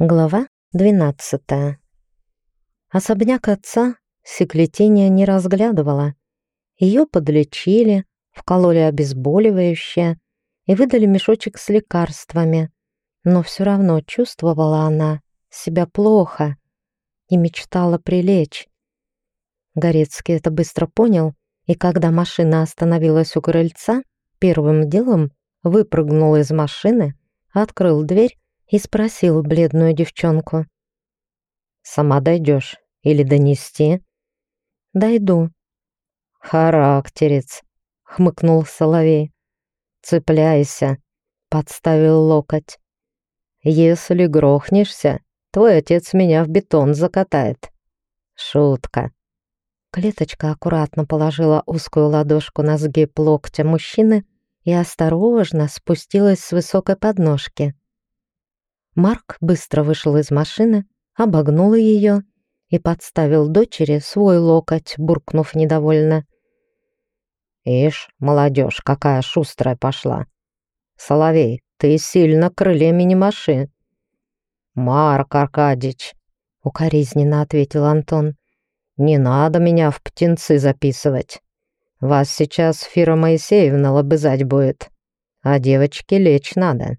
Глава 12. Особняк отца секлетения не разглядывала. Ее подлечили, вкололи обезболивающее и выдали мешочек с лекарствами. Но все равно чувствовала она себя плохо и мечтала прилечь. Горецкий это быстро понял, и когда машина остановилась у крыльца, первым делом выпрыгнул из машины, открыл дверь и спросил бледную девчонку. «Сама дойдешь или донести?» «Дойду». «Характерец», — хмыкнул Соловей. «Цепляйся», — подставил локоть. «Если грохнешься, твой отец меня в бетон закатает». Шутка. Клеточка аккуратно положила узкую ладошку на сгиб локтя мужчины и осторожно спустилась с высокой подножки. Марк быстро вышел из машины, обогнул ее и подставил дочери свой локоть, буркнув недовольно. «Ишь, молодежь, какая шустрая пошла! Соловей, ты сильно крыльями не маши!» «Марк Аркадьевич!» — укоризненно ответил Антон. «Не надо меня в птенцы записывать. Вас сейчас Фира Моисеевна лобызать будет, а девочке лечь надо».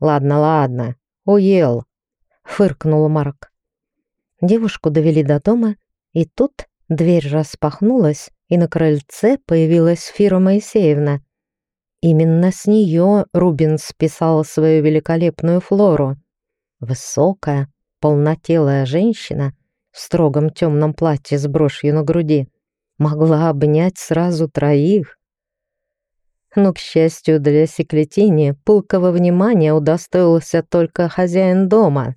«Ладно, ладно, уел», — фыркнул Марк. Девушку довели до дома, и тут дверь распахнулась, и на крыльце появилась Фира Моисеевна. Именно с нее Рубин списал свою великолепную флору. Высокая, полнотелая женщина в строгом темном платье с брошью на груди могла обнять сразу троих но, к счастью для секлетини, пылкого внимания удостоился только хозяин дома.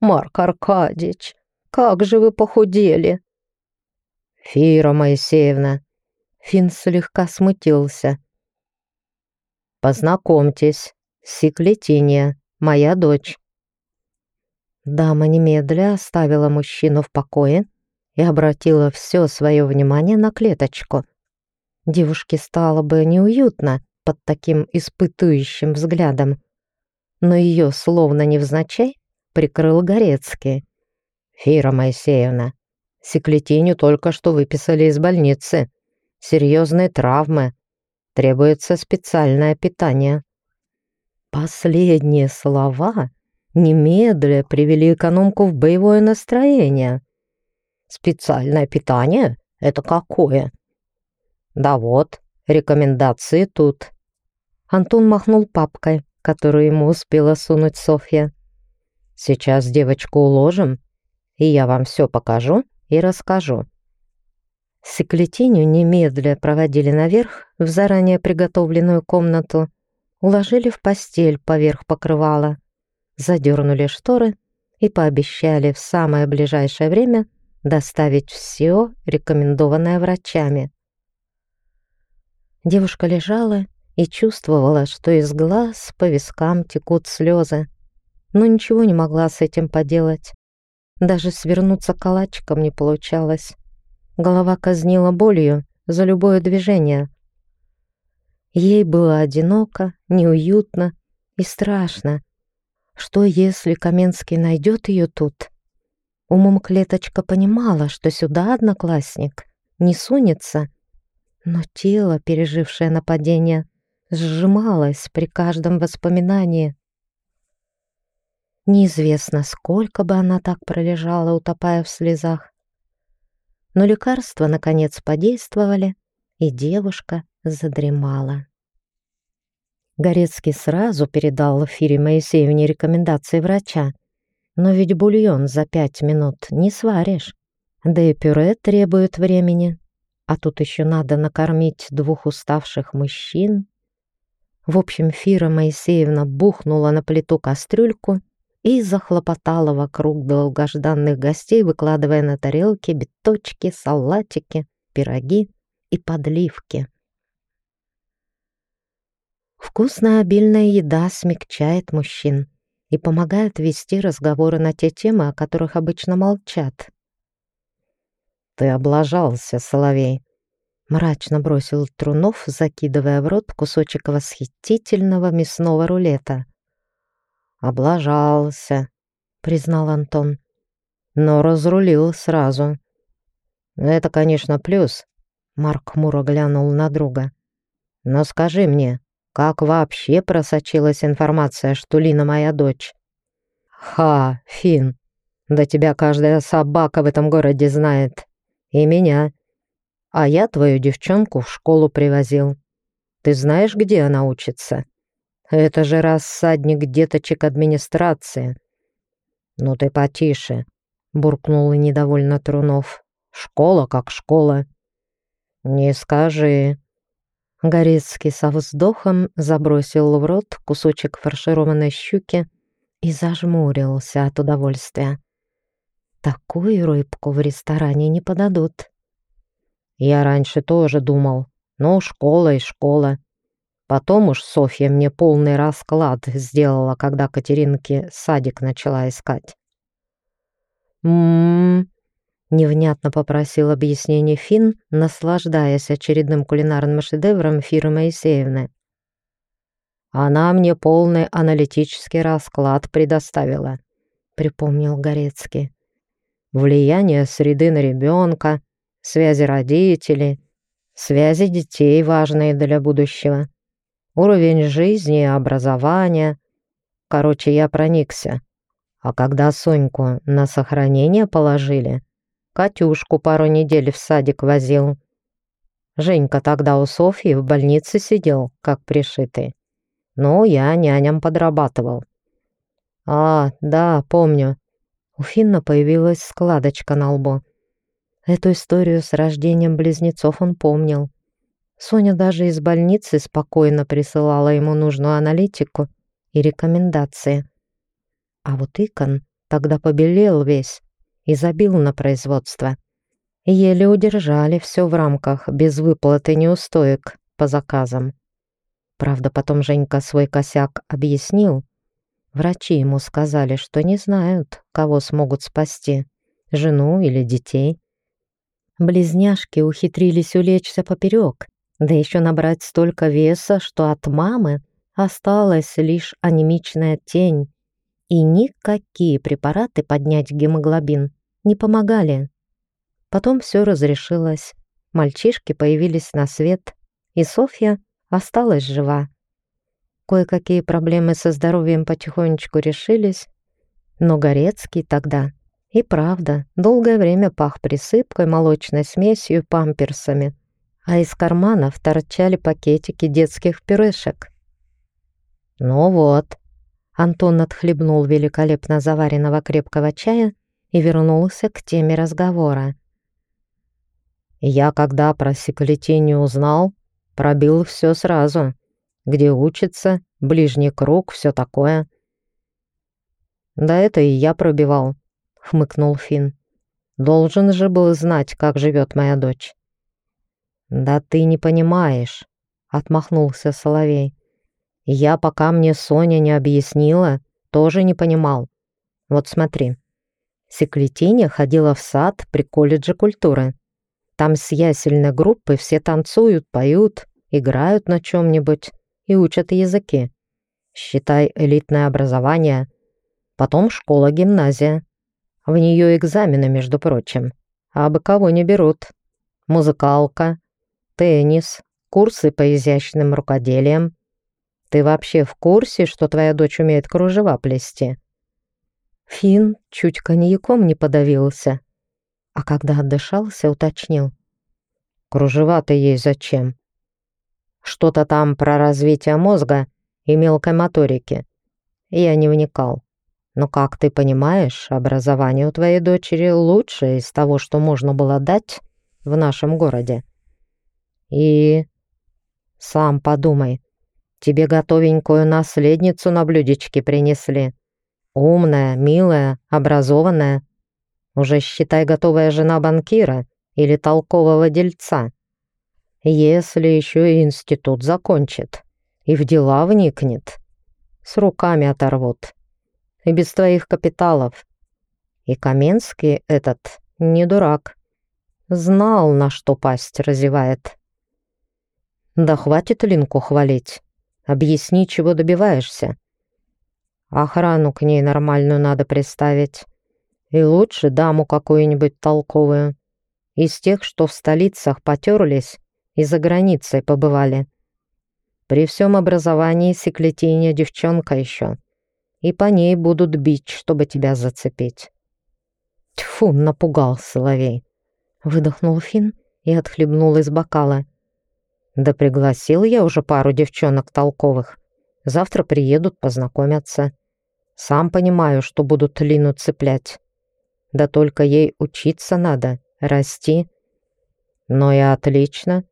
«Марк Аркадьевич, как же вы похудели!» «Фира Моисеевна!» Фин слегка смутился. «Познакомьтесь, Секлетиния, моя дочь». Дама немедля оставила мужчину в покое и обратила все свое внимание на клеточку — Девушке стало бы неуютно под таким испытующим взглядом. Но ее, словно невзначай, прикрыл Горецкий. «Фира Моисеевна, секлетиню только что выписали из больницы. Серьезные травмы. Требуется специальное питание». Последние слова немедля привели экономку в боевое настроение. «Специальное питание? Это какое?» «Да вот, рекомендации тут». Антон махнул папкой, которую ему успела сунуть Софья. «Сейчас девочку уложим, и я вам все покажу и расскажу». Секлетиню немедля проводили наверх в заранее приготовленную комнату, уложили в постель поверх покрывала, задернули шторы и пообещали в самое ближайшее время доставить все рекомендованное врачами. Девушка лежала и чувствовала, что из глаз по вискам текут слезы, но ничего не могла с этим поделать. Даже свернуться калачиком не получалось. Голова казнила болью за любое движение. Ей было одиноко, неуютно и страшно. Что, если Каменский найдет ее тут? Умом клеточка понимала, что сюда одноклассник не сунется — но тело, пережившее нападение, сжималось при каждом воспоминании. Неизвестно, сколько бы она так пролежала, утопая в слезах. Но лекарства, наконец, подействовали, и девушка задремала. Горецкий сразу передал Фире Моисеевне рекомендации врача. Но ведь бульон за пять минут не сваришь, да и пюре требует времени а тут еще надо накормить двух уставших мужчин. В общем, Фира Моисеевна бухнула на плиту кастрюльку и захлопотала вокруг долгожданных гостей, выкладывая на тарелки биточки, салатики, пироги и подливки. Вкусная обильная еда смягчает мужчин и помогает вести разговоры на те темы, о которых обычно молчат. «Ты облажался, Соловей!» Мрачно бросил Трунов, закидывая в рот кусочек восхитительного мясного рулета. «Облажался», — признал Антон. «Но разрулил сразу». «Это, конечно, плюс», — Марк хмуро глянул на друга. «Но скажи мне, как вообще просочилась информация, что Лина моя дочь?» «Ха, Фин, да тебя каждая собака в этом городе знает. И меня. А я твою девчонку в школу привозил. Ты знаешь, где она учится? Это же рассадник деточек администрации. Ну ты потише, буркнул недовольно Трунов. Школа как школа. Не скажи. Горецкий со вздохом забросил в рот кусочек фаршированной щуки и зажмурился от удовольствия. Такую рыбку в ресторане не подадут. Я раньше тоже думал, ну, школа и школа. Потом уж Софья мне полный расклад сделала, когда Катеринке садик начала искать. «М-м-м», невнятно попросил объяснение Финн, наслаждаясь очередным кулинарным шедевром Фиры Моисеевны. «Она мне полный аналитический расклад предоставила», — припомнил Горецкий. «Влияние среды на ребенка, связи родителей, связи детей, важные для будущего, уровень жизни и образования. Короче, я проникся. А когда Соньку на сохранение положили, Катюшку пару недель в садик возил. Женька тогда у Софьи в больнице сидел, как пришитый. Ну, я няням подрабатывал. А, да, помню. У Финна появилась складочка на лбу. Эту историю с рождением близнецов он помнил. Соня даже из больницы спокойно присылала ему нужную аналитику и рекомендации. А вот Икон тогда побелел весь и забил на производство. Еле удержали все в рамках, без выплаты неустоек по заказам. Правда, потом Женька свой косяк объяснил. Врачи ему сказали, что не знают, кого смогут спасти, жену или детей. Близняшки ухитрились улечься поперек, да еще набрать столько веса, что от мамы осталась лишь анемичная тень, и никакие препараты поднять гемоглобин не помогали. Потом все разрешилось, мальчишки появились на свет, и Софья осталась жива. Кое-какие проблемы со здоровьем потихонечку решились, но Горецкий тогда и правда, долгое время пах присыпкой, молочной смесью, памперсами, а из карманов торчали пакетики детских пюрешек. «Ну вот», — Антон отхлебнул великолепно заваренного крепкого чая и вернулся к теме разговора. «Я, когда про секлетинию узнал, пробил все сразу. Где учится, ближний круг, все такое». «Да это и я пробивал», хмыкнул Фин. Должен же был знать, как живет моя дочь. Да ты не понимаешь, отмахнулся Соловей. Я, пока мне Соня не объяснила, тоже не понимал. Вот смотри. Секлетиня ходила в сад при колледже культуры. Там с ясельной группы все танцуют, поют, играют на чем-нибудь и учат языки. Считай элитное образование. Потом школа-гимназия. В нее экзамены, между прочим. А бы кого не берут. Музыкалка, теннис, курсы по изящным рукоделиям. Ты вообще в курсе, что твоя дочь умеет кружева плести?» Фин чуть коньяком не подавился, а когда отдышался, уточнил. «Кружева-то ей зачем?» «Что-то там про развитие мозга и мелкой моторики. Я не вникал. Но, как ты понимаешь, образование у твоей дочери лучшее из того, что можно было дать в нашем городе. И сам подумай, тебе готовенькую наследницу на блюдечке принесли. Умная, милая, образованная. Уже считай готовая жена банкира или толкового дельца. Если еще и институт закончит и в дела вникнет, с руками оторвут и без твоих капиталов. И Каменский этот не дурак. Знал, на что пасть разевает. Да хватит Линку хвалить. Объясни, чего добиваешься. Охрану к ней нормальную надо приставить. И лучше даму какую-нибудь толковую. Из тех, что в столицах потерлись и за границей побывали. При всем образовании секлетиня девчонка еще. И по ней будут бить, чтобы тебя зацепить. Тьфу, напугал Соловей. Выдохнул Финн и отхлебнул из бокала. Да пригласил я уже пару девчонок толковых. Завтра приедут, познакомятся. Сам понимаю, что будут Лину цеплять. Да только ей учиться надо, расти. Но и отлично.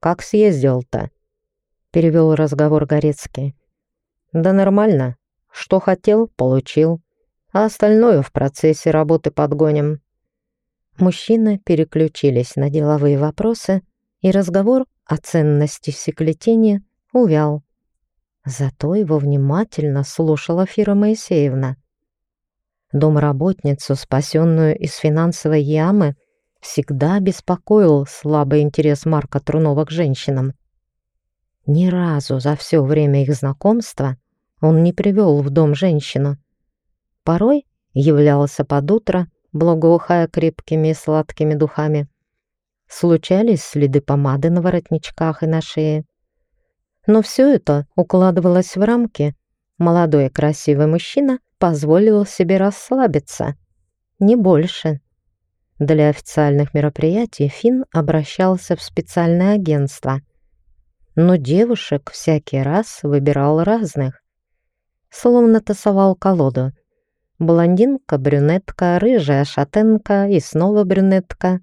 Как съездил-то? Перевел разговор Горецкий. Да нормально. Что хотел, получил. А остальное в процессе работы подгоним. Мужчины переключились на деловые вопросы, и разговор о ценности секлетения увял. Зато его внимательно слушала Фира Моисеевна. Домработницу, спасенную из финансовой ямы, всегда беспокоил слабый интерес Марка Трунова к женщинам. Ни разу за все время их знакомства он не привел в дом женщину. Порой являлся под утро, благоухая крепкими и сладкими духами. Случались следы помады на воротничках и на шее. Но все это укладывалось в рамки. Молодой красивый мужчина позволил себе расслабиться. Не больше. Для официальных мероприятий Финн обращался в специальное агентство. Но девушек всякий раз выбирал разных. Словно тасовал колоду. Блондинка, брюнетка, рыжая шатенка и снова брюнетка.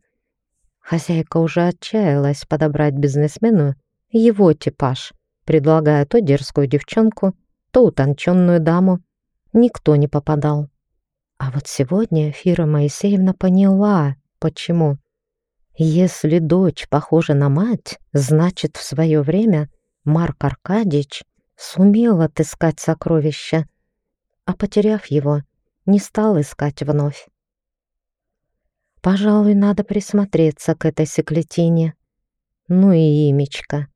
Хозяйка уже отчаялась подобрать бизнесмену его типаж — предлагая то дерзкую девчонку, то утонченную даму. Никто не попадал. А вот сегодня Фира Моисеевна поняла, почему. Если дочь похожа на мать, значит, в свое время Марк Аркадьевич сумел отыскать сокровища, а потеряв его, не стал искать вновь. Пожалуй, надо присмотреться к этой секлетине. Ну и имечко.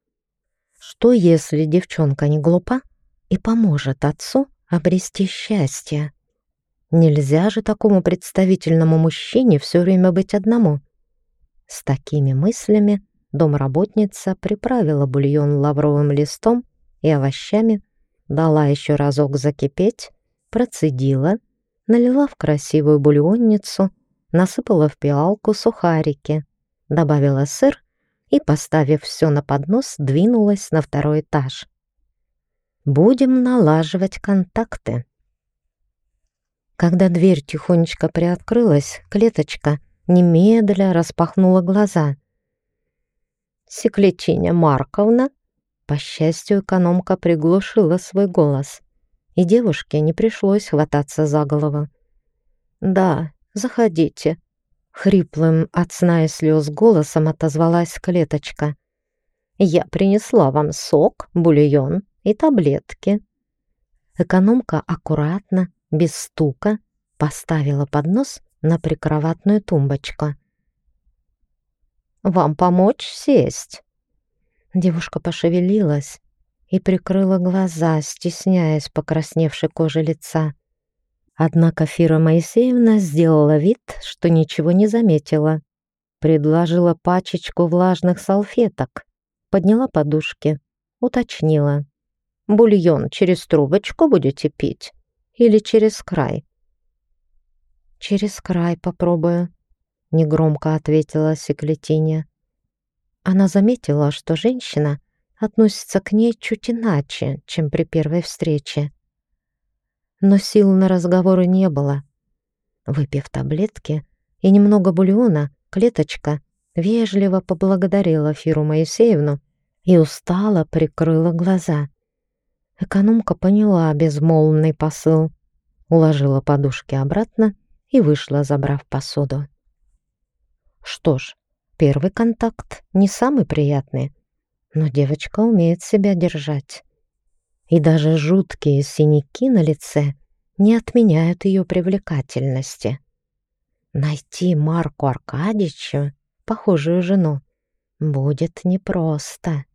Что, если девчонка не глупа и поможет отцу обрести счастье? Нельзя же такому представительному мужчине все время быть одному. С такими мыслями домработница приправила бульон лавровым листом и овощами, дала еще разок закипеть, процедила, налила в красивую бульонницу, насыпала в пиалку сухарики, добавила сыр и, поставив все на поднос, двинулась на второй этаж. «Будем налаживать контакты». Когда дверь тихонечко приоткрылась, клеточка немедля распахнула глаза. «Секлетиня Марковна?» По счастью, экономка приглушила свой голос, и девушке не пришлось хвататься за голову. «Да, заходите», Хриплым от сна и слез голосом отозвалась клеточка. «Я принесла вам сок, бульон и таблетки». Экономка аккуратно, без стука, поставила поднос на прикроватную тумбочку. «Вам помочь сесть?» Девушка пошевелилась и прикрыла глаза, стесняясь покрасневшей кожи лица. Однако Фира Моисеевна сделала вид, что ничего не заметила. Предложила пачечку влажных салфеток, подняла подушки, уточнила. «Бульон через трубочку будете пить или через край?» «Через край попробую», — негромко ответила секлетиня. Она заметила, что женщина относится к ней чуть иначе, чем при первой встрече но сил на разговоры не было. Выпив таблетки и немного бульона, клеточка вежливо поблагодарила Фиру Моисеевну и устало прикрыла глаза. Экономка поняла безмолвный посыл, уложила подушки обратно и вышла, забрав посуду. Что ж, первый контакт не самый приятный, но девочка умеет себя держать и даже жуткие синяки на лице не отменяют ее привлекательности. Найти Марку Аркадьевичу, похожую жену, будет непросто.